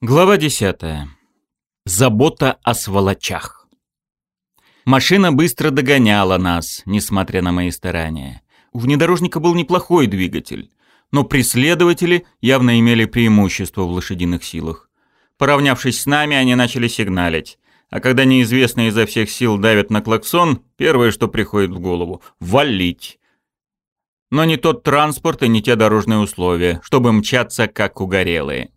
Глава 10. Забота о сволочах. Машина быстро догоняла нас, несмотря на мои старания. У внедорожника был неплохой двигатель, но преследователи явно имели преимущество в лошадиных силах. Поравнявшись с нами, они начали сигналить. А когда неизвестные изо всех сил давят на клаксон, первое, что приходит в голову – валить. Но не тот транспорт и не те дорожные условия, чтобы мчаться как угорелые.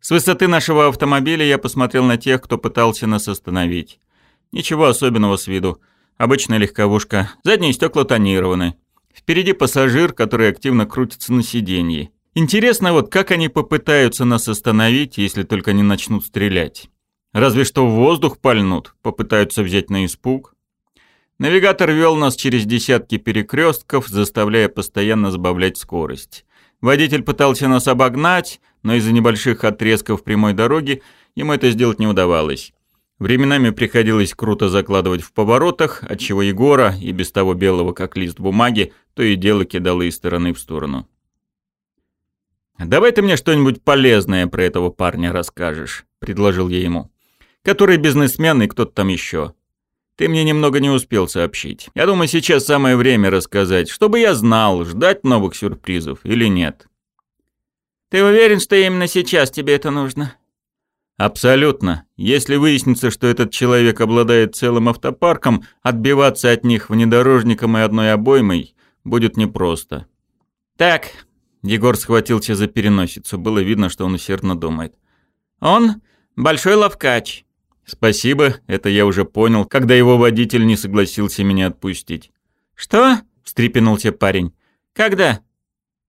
С высоты нашего автомобиля я посмотрел на тех, кто пытался нас остановить. Ничего особенного с виду. Обычная легковушка. Задние стекла тонированы. Впереди пассажир, который активно крутится на сиденье. Интересно вот, как они попытаются нас остановить, если только не начнут стрелять. Разве что в воздух пальнут, попытаются взять на испуг. Навигатор вел нас через десятки перекрестков, заставляя постоянно сбавлять скорость. Водитель пытался нас обогнать, но из-за небольших отрезков прямой дороги ему это сделать не удавалось. Временами приходилось круто закладывать в поворотах, отчего Егора, и без того белого как лист бумаги, то и дело кидало из стороны в сторону. «Давай ты мне что-нибудь полезное про этого парня расскажешь», — предложил я ему. «Который бизнесмен и кто-то там еще. Ты мне немного не успел сообщить. Я думаю, сейчас самое время рассказать, чтобы я знал, ждать новых сюрпризов или нет». Ты уверен, что именно сейчас тебе это нужно? Абсолютно. Если выяснится, что этот человек обладает целым автопарком, отбиваться от них внедорожником и одной обоймой будет непросто. Так. Егор схватился за переносицу. Было видно, что он усердно думает. Он большой ловкач. Спасибо, это я уже понял, когда его водитель не согласился меня отпустить. Что? встрепенулся парень. Когда?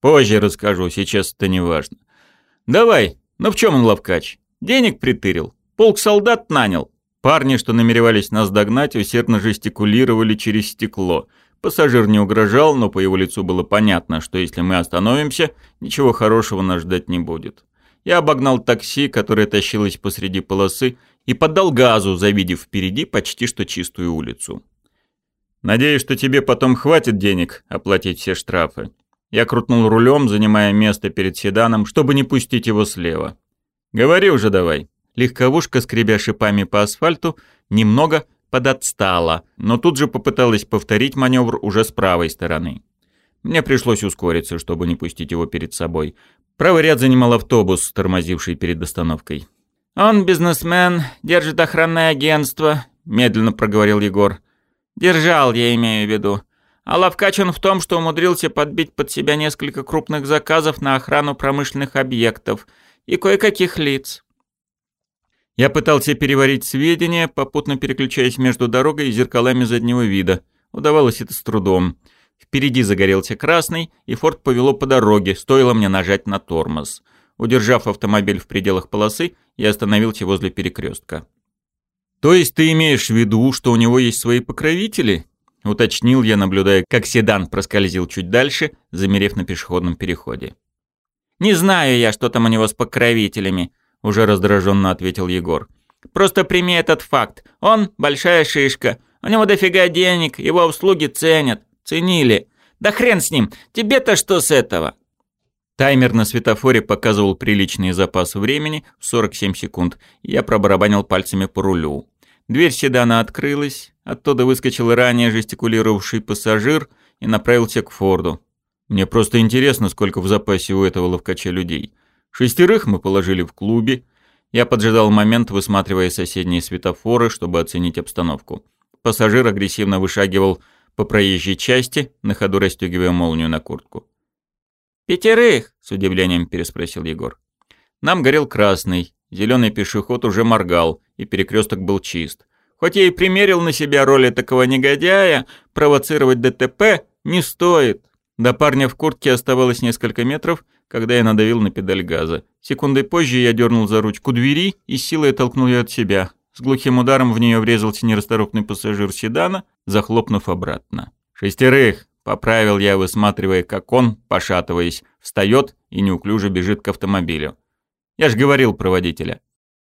Позже расскажу, сейчас это не важно. Давай, ну в чем он ловкач? Денег притырил, полк солдат нанял. Парни, что намеревались нас догнать, усердно жестикулировали через стекло. Пассажир не угрожал, но по его лицу было понятно, что если мы остановимся, ничего хорошего нас ждать не будет. Я обогнал такси, которое тащилось посреди полосы, и поддал газу, завидев впереди почти что чистую улицу. «Надеюсь, что тебе потом хватит денег оплатить все штрафы», я крутнул рулем, занимая место перед седаном, чтобы не пустить его слева. «Говори уже давай». Легковушка, скребя шипами по асфальту, немного подотстала, но тут же попыталась повторить маневр уже с правой стороны. Мне пришлось ускориться, чтобы не пустить его перед собой. Правый ряд занимал автобус, тормозивший перед остановкой. «Он бизнесмен, держит охранное агентство», — медленно проговорил Егор. «Держал, я имею в виду. А ловкач он в том, что умудрился подбить под себя несколько крупных заказов на охрану промышленных объектов и кое-каких лиц. Я пытался переварить сведения, попутно переключаясь между дорогой и зеркалами заднего вида. Удавалось это с трудом. Впереди загорелся красный, и форт повело по дороге, стоило мне нажать на тормоз. Удержав автомобиль в пределах полосы, я остановился возле перекрестка. «То есть ты имеешь в виду, что у него есть свои покровители?» — уточнил я, наблюдая, как седан проскользил чуть дальше, замерев на пешеходном переходе. «Не знаю я, что там у него с покровителями», — уже раздраженно ответил Егор. «Просто прими этот факт. Он — большая шишка. У него дофига денег, его услуги ценят. Ценили. Да хрен с ним, тебе-то что с этого?» Таймер на светофоре показывал приличный запас времени в 47 секунд, я пробарабанил пальцами по рулю. Дверь седана открылась, оттуда выскочил ранее жестикулировавший пассажир и направился к Форду. Мне просто интересно, сколько в запасе у этого ловкача людей. Шестерых мы положили в клубе. Я поджидал момент, высматривая соседние светофоры, чтобы оценить обстановку. Пассажир агрессивно вышагивал по проезжей части, на ходу расстегивая молнию на куртку. «Пятерых?» — с удивлением переспросил Егор. Нам горел красный, зеленый пешеход уже моргал, и перекресток был чист. Хоть я и примерил на себя роль такого негодяя, провоцировать ДТП не стоит. До парня в куртке оставалось несколько метров, когда я надавил на педаль газа. Секундой позже я дернул за ручку двери и силой толкнул ее от себя. С глухим ударом в нее врезался нерасторопный пассажир седана, захлопнув обратно. «Шестерых!» — поправил я, высматривая, как он, пошатываясь, встает и неуклюже бежит к автомобилю. Я ж говорил про водителя.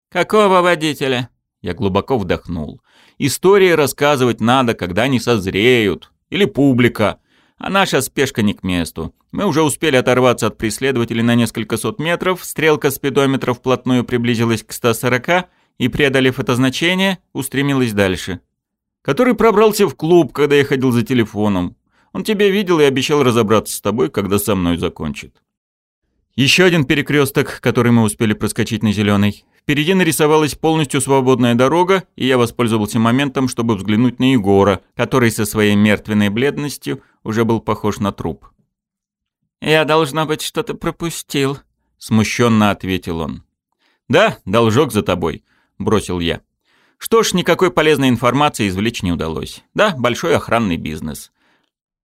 «Какого водителя?» Я глубоко вдохнул. «Истории рассказывать надо, когда они созреют. Или публика. А наша спешка не к месту. Мы уже успели оторваться от преследователей на несколько сот метров, стрелка спидометра вплотную приблизилась к 140 и, преодолев это значение, устремилась дальше. Который пробрался в клуб, когда я ходил за телефоном. Он тебя видел и обещал разобраться с тобой, когда со мной закончит. Еще один перекресток, который мы успели проскочить на зеленый. Впереди нарисовалась полностью свободная дорога, и я воспользовался моментом, чтобы взглянуть на Егора, который со своей мертвенной бледностью уже был похож на труп. «Я, должно быть, что-то пропустил», — смущенно ответил он. «Да, должок за тобой», — бросил я. Что ж, никакой полезной информации извлечь не удалось. Да, большой охранный бизнес.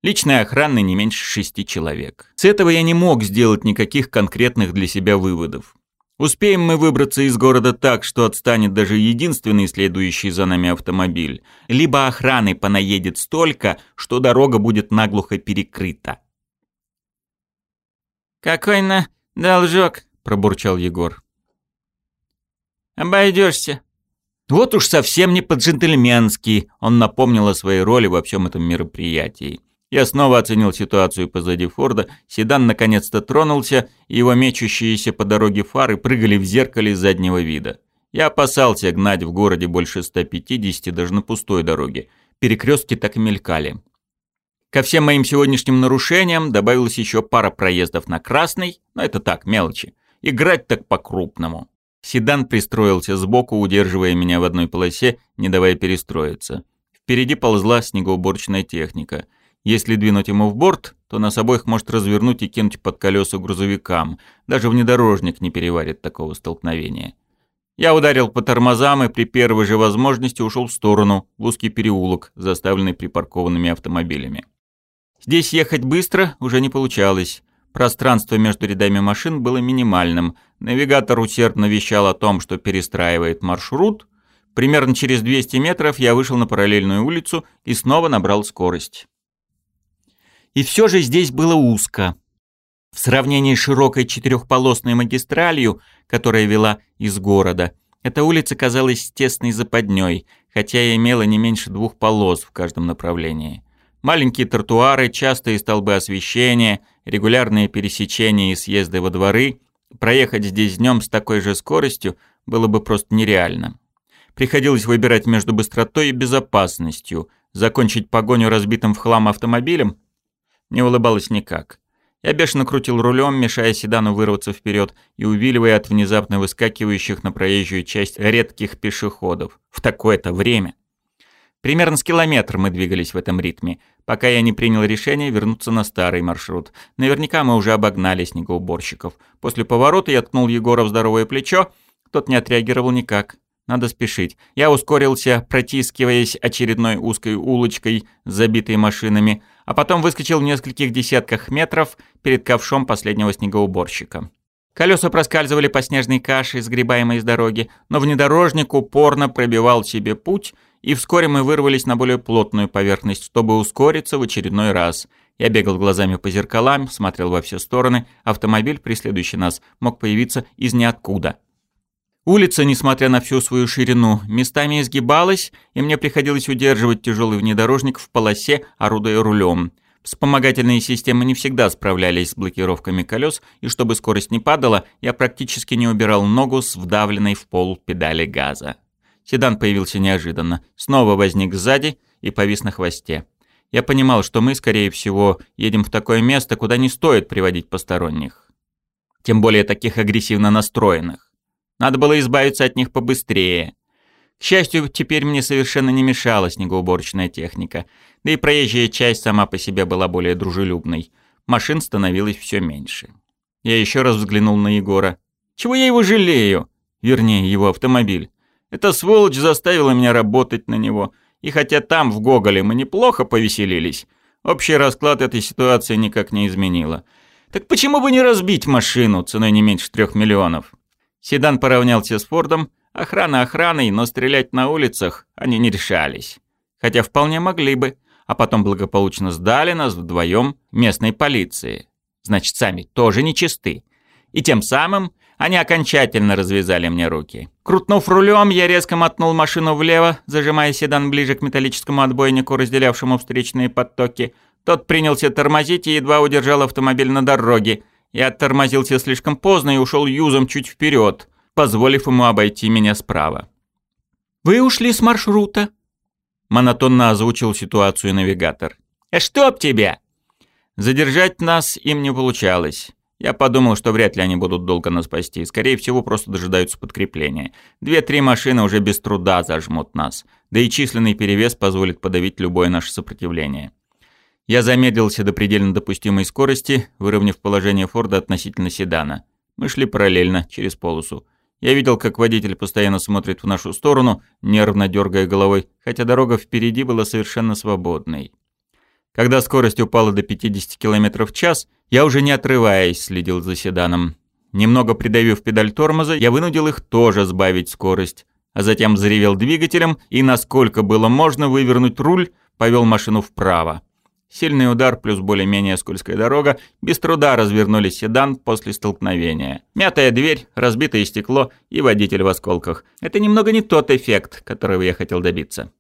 Личной охраны не меньше шести человек. С этого я не мог сделать никаких конкретных для себя выводов. Успеем мы выбраться из города так, что отстанет даже единственный следующий за нами автомобиль, либо охраны понаедет столько, что дорога будет наглухо перекрыта. «Какой на должок?» – пробурчал Егор. «Обойдешься». Вот уж совсем не по-джентльменски он напомнил о своей роли во всем этом мероприятии. Я снова оценил ситуацию позади Форда. Седан наконец-то тронулся, и его мечущиеся по дороге фары прыгали в зеркале заднего вида. Я опасался гнать в городе больше 150 даже на пустой дороге. Перекрестки так и мелькали. Ко всем моим сегодняшним нарушениям добавилась еще пара проездов на красный, но это так, мелочи. Играть так по-крупному. Седан пристроился сбоку, удерживая меня в одной полосе, не давая перестроиться. Впереди ползла снегоуборочная техника – если двинуть ему в борт, то нас обоих может развернуть и кинуть под колеса грузовикам. Даже внедорожник не переварит такого столкновения. Я ударил по тормозам и при первой же возможности ушел в сторону, в узкий переулок, заставленный припаркованными автомобилями. Здесь ехать быстро уже не получалось. Пространство между рядами машин было минимальным. Навигатор усердно вещал о том, что перестраивает маршрут. Примерно через 200 метров я вышел на параллельную улицу и снова набрал скорость. И все же здесь было узко. В сравнении с широкой четырехполосной магистралью, которая вела из города, эта улица казалась тесной западней, хотя и имела не меньше двух полос в каждом направлении. Маленькие тротуары, частые столбы освещения, регулярные пересечения и съезды во дворы. Проехать здесь днем с такой же скоростью было бы просто нереально. Приходилось выбирать между быстротой и безопасностью, закончить погоню разбитым в хлам автомобилем не улыбалась никак. Я бешено крутил рулем, мешая седану вырваться вперед и увиливая от внезапно выскакивающих на проезжую часть редких пешеходов. В такое-то время. Примерно с километр мы двигались в этом ритме, пока я не принял решение вернуться на старый маршрут. Наверняка мы уже обогнали снегоуборщиков. После поворота я ткнул Егора в здоровое плечо, тот не отреагировал никак. Надо спешить. Я ускорился, протискиваясь очередной узкой улочкой, забитой машинами, а потом выскочил в нескольких десятках метров перед ковшом последнего снегоуборщика. Колеса проскальзывали по снежной каше, сгребаемой с дороги, но внедорожник упорно пробивал себе путь, и вскоре мы вырвались на более плотную поверхность, чтобы ускориться в очередной раз. Я бегал глазами по зеркалам, смотрел во все стороны. Автомобиль, преследующий нас, мог появиться из ниоткуда. Улица, несмотря на всю свою ширину, местами изгибалась, и мне приходилось удерживать тяжелый внедорожник в полосе, орудуя рулем. Вспомогательные системы не всегда справлялись с блокировками колес, и чтобы скорость не падала, я практически не убирал ногу с вдавленной в пол педали газа. Седан появился неожиданно, снова возник сзади и повис на хвосте. Я понимал, что мы, скорее всего, едем в такое место, куда не стоит приводить посторонних. Тем более таких агрессивно настроенных. Надо было избавиться от них побыстрее. К счастью, теперь мне совершенно не мешала снегоуборочная техника, да и проезжая часть сама по себе была более дружелюбной. Машин становилось все меньше. Я еще раз взглянул на Егора. Чего я его жалею? Вернее, его автомобиль. Эта сволочь заставила меня работать на него. И хотя там, в Гоголе, мы неплохо повеселились, общий расклад этой ситуации никак не изменило. Так почему бы не разбить машину ценой не меньше трех миллионов? Седан поравнялся с Фордом, охрана охраной, но стрелять на улицах они не решались. Хотя вполне могли бы, а потом благополучно сдали нас вдвоем местной полиции. Значит, сами тоже нечисты. И тем самым они окончательно развязали мне руки. Крутнув рулем, я резко мотнул машину влево, зажимая седан ближе к металлическому отбойнику, разделявшему встречные потоки. Тот принялся тормозить и едва удержал автомобиль на дороге. Я тормозился слишком поздно и ушел юзом чуть вперед, позволив ему обойти меня справа. «Вы ушли с маршрута», — монотонно озвучил ситуацию навигатор. «А чтоб тебя!» Задержать нас им не получалось. Я подумал, что вряд ли они будут долго нас спасти. Скорее всего, просто дожидаются подкрепления. Две-три машины уже без труда зажмут нас. Да и численный перевес позволит подавить любое наше сопротивление. Я замедлился до предельно допустимой скорости, выровняв положение Форда относительно седана. Мы шли параллельно, через полосу. Я видел, как водитель постоянно смотрит в нашу сторону, нервно дергая головой, хотя дорога впереди была совершенно свободной. Когда скорость упала до 50 км в час, я уже не отрываясь следил за седаном. Немного придавив педаль тормоза, я вынудил их тоже сбавить скорость, а затем заревел двигателем и, насколько было можно, вывернуть руль, повел машину вправо. Сильный удар плюс более-менее скользкая дорога без труда развернули седан после столкновения. Мятая дверь, разбитое стекло и водитель в осколках. Это немного не тот эффект, которого я хотел добиться.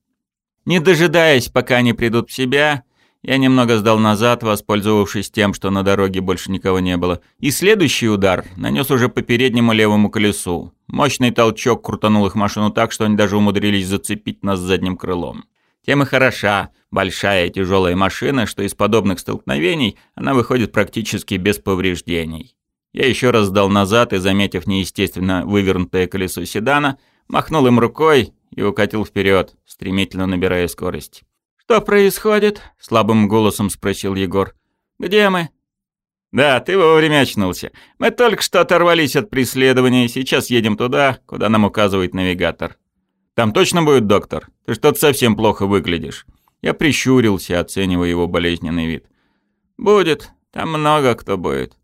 Не дожидаясь, пока они придут в себя, я немного сдал назад, воспользовавшись тем, что на дороге больше никого не было. И следующий удар нанес уже по переднему левому колесу. Мощный толчок крутанул их машину так, что они даже умудрились зацепить нас задним крылом. Тем и хороша большая и тяжелая машина, что из подобных столкновений она выходит практически без повреждений. Я еще раз сдал назад и, заметив неестественно вывернутое колесо седана, махнул им рукой и укатил вперед, стремительно набирая скорость. «Что происходит?» — слабым голосом спросил Егор. «Где мы?» «Да, ты вовремя очнулся. Мы только что оторвались от преследования, сейчас едем туда, куда нам указывает навигатор». «Там точно будет доктор? Ты что-то совсем плохо выглядишь». Я прищурился, оценивая его болезненный вид. «Будет. Там много кто будет.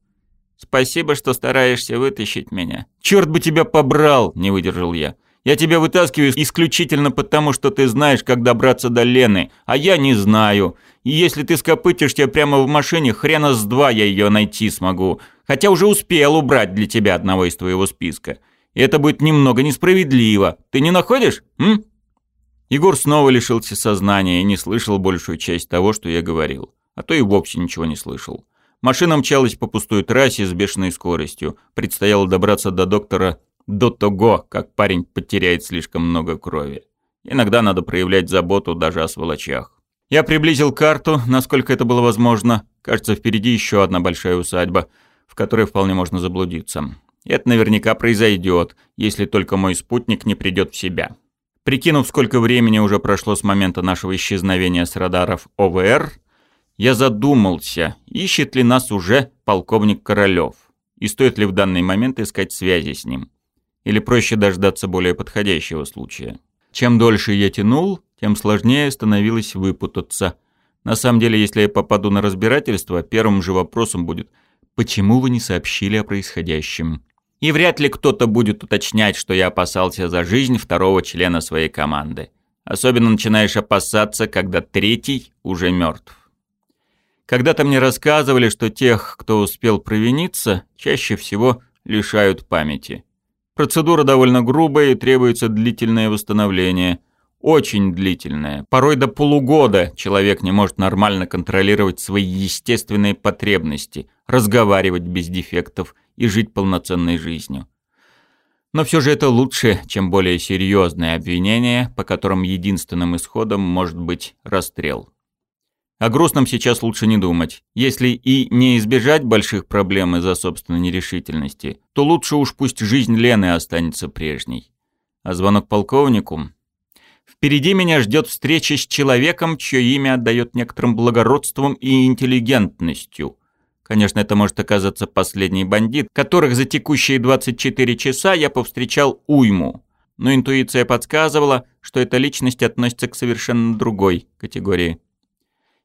Спасибо, что стараешься вытащить меня». «Чёрт бы тебя побрал!» — не выдержал я. Я тебя вытаскиваю исключительно потому, что ты знаешь, как добраться до Лены, а я не знаю. И если ты скопытишься прямо в машине, хрена с два я ее найти смогу. Хотя уже успел убрать для тебя одного из твоего списка. И это будет немного несправедливо. Ты не находишь? М? Егор снова лишился сознания и не слышал большую часть того, что я говорил. А то и вовсе ничего не слышал. Машина мчалась по пустой трассе с бешеной скоростью. Предстояло добраться до доктора до того, как парень потеряет слишком много крови. Иногда надо проявлять заботу даже о сволочах. Я приблизил карту, насколько это было возможно. Кажется, впереди еще одна большая усадьба, в которой вполне можно заблудиться. Это наверняка произойдет, если только мой спутник не придет в себя. Прикинув, сколько времени уже прошло с момента нашего исчезновения с радаров ОВР, я задумался, ищет ли нас уже полковник Королёв, и стоит ли в данный момент искать связи с ним. Или проще дождаться более подходящего случая. Чем дольше я тянул, тем сложнее становилось выпутаться. На самом деле, если я попаду на разбирательство, первым же вопросом будет «Почему вы не сообщили о происходящем?» И вряд ли кто-то будет уточнять, что я опасался за жизнь второго члена своей команды. Особенно начинаешь опасаться, когда третий уже мертв. Когда-то мне рассказывали, что тех, кто успел провиниться, чаще всего лишают памяти. Процедура довольно грубая и требуется длительное восстановление. Очень длительное. Порой до полугода человек не может нормально контролировать свои естественные потребности, разговаривать без дефектов и жить полноценной жизнью. Но все же это лучше, чем более серьезные обвинения, по которым единственным исходом может быть расстрел. О грустном сейчас лучше не думать. Если и не избежать больших проблем из-за собственной нерешительности, то лучше уж пусть жизнь Лены останется прежней. А звонок полковнику... Впереди меня ждет встреча с человеком, чье имя отдает некоторым благородством и интеллигентностью. Конечно, это может оказаться последний бандит, которых за текущие 24 часа я повстречал уйму. Но интуиция подсказывала, что эта личность относится к совершенно другой категории.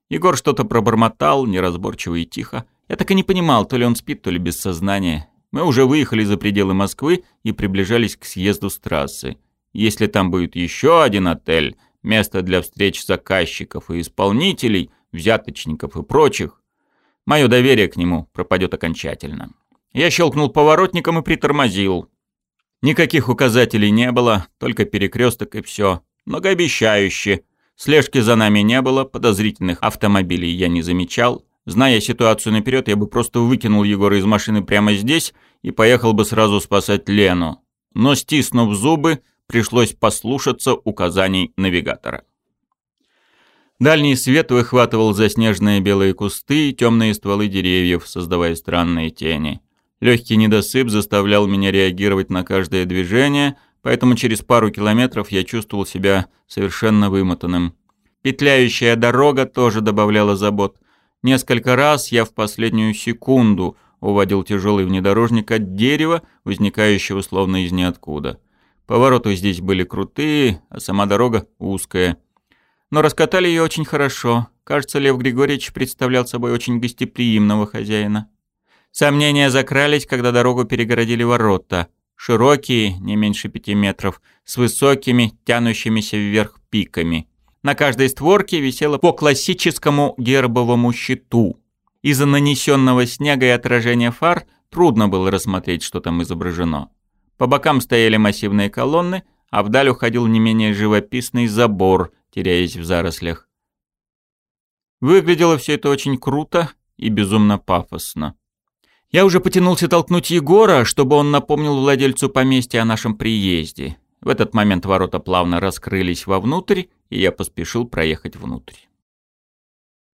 Егор что-то пробормотал, неразборчиво и тихо. Я так и не понимал, то ли он спит, то ли без сознания. Мы уже выехали за пределы Москвы и приближались к съезду с трассы. Если там будет еще один отель, место для встреч заказчиков и исполнителей, взяточников и прочих, мое доверие к нему пропадет окончательно. Я щелкнул поворотником и притормозил. Никаких указателей не было, только перекресток и все. Многообещающе. Слежки за нами не было, подозрительных автомобилей я не замечал. Зная ситуацию наперед, я бы просто выкинул Егора из машины прямо здесь и поехал бы сразу спасать Лену. Но, стиснув зубы, пришлось послушаться указаний навигатора. Дальний свет выхватывал заснеженные белые кусты и темные стволы деревьев, создавая странные тени. Легкий недосып заставлял меня реагировать на каждое движение, поэтому через пару километров я чувствовал себя совершенно вымотанным. Петляющая дорога тоже добавляла забот. Несколько раз я в последнюю секунду уводил тяжелый внедорожник от дерева, возникающего словно из ниоткуда. Повороты здесь были крутые, а сама дорога узкая – но раскатали ее очень хорошо. Кажется, Лев Григорьевич представлял собой очень гостеприимного хозяина. Сомнения закрались, когда дорогу перегородили ворота. Широкие, не меньше пяти метров, с высокими, тянущимися вверх пиками. На каждой створке висело по классическому гербовому щиту. Из-за нанесенного снега и отражения фар трудно было рассмотреть, что там изображено. По бокам стояли массивные колонны, а вдаль уходил не менее живописный забор – теряясь в зарослях. Выглядело все это очень круто и безумно пафосно. Я уже потянулся толкнуть Егора, чтобы он напомнил владельцу поместья о нашем приезде. В этот момент ворота плавно раскрылись вовнутрь, и я поспешил проехать внутрь.